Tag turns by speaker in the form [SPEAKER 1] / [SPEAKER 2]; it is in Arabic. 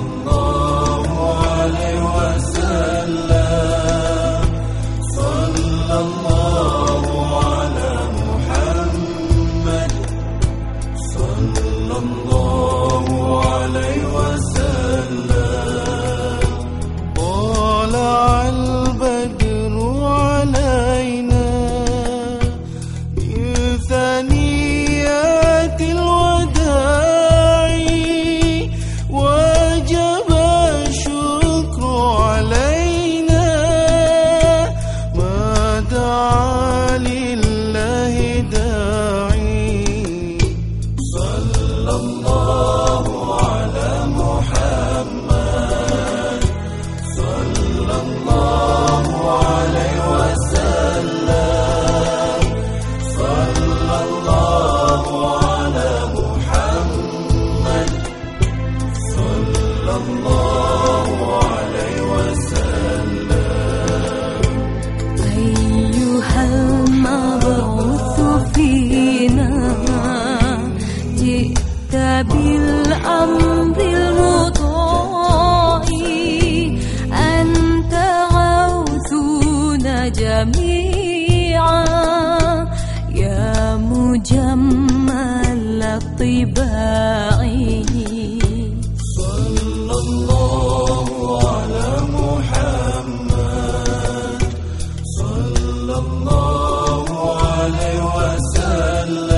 [SPEAKER 1] long, long. مجمل الطباع.
[SPEAKER 2] صلى الله على محمد. صلى الله عليه وسلم.